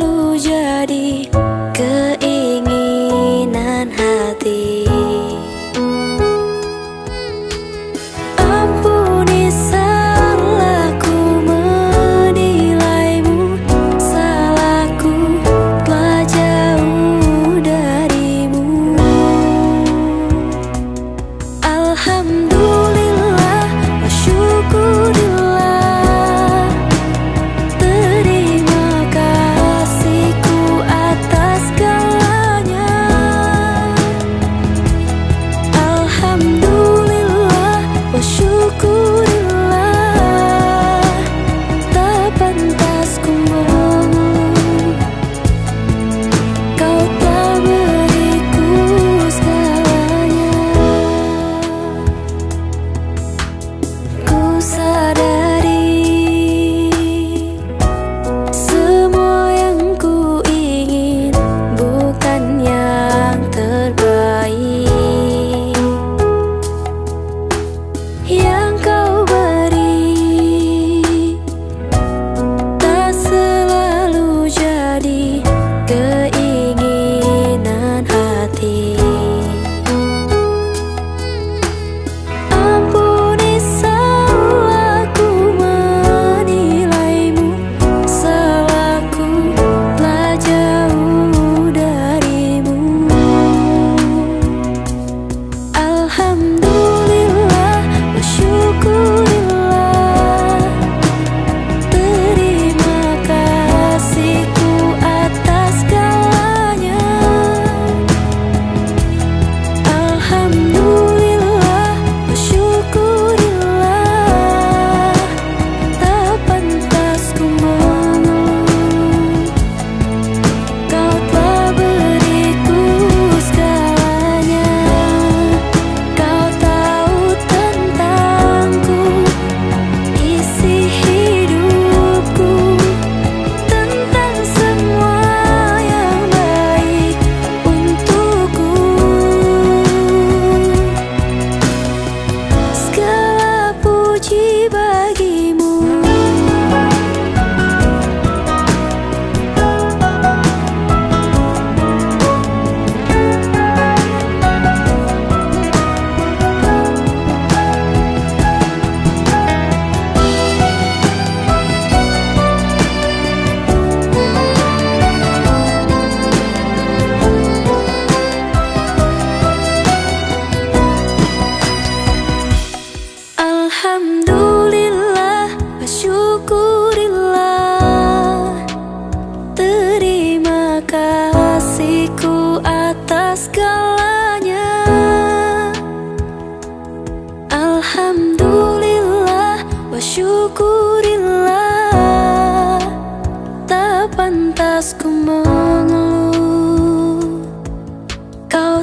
لوجاری سیکاس گلحمد اللہ اشوکور پنتا اس کمانگ کاؤ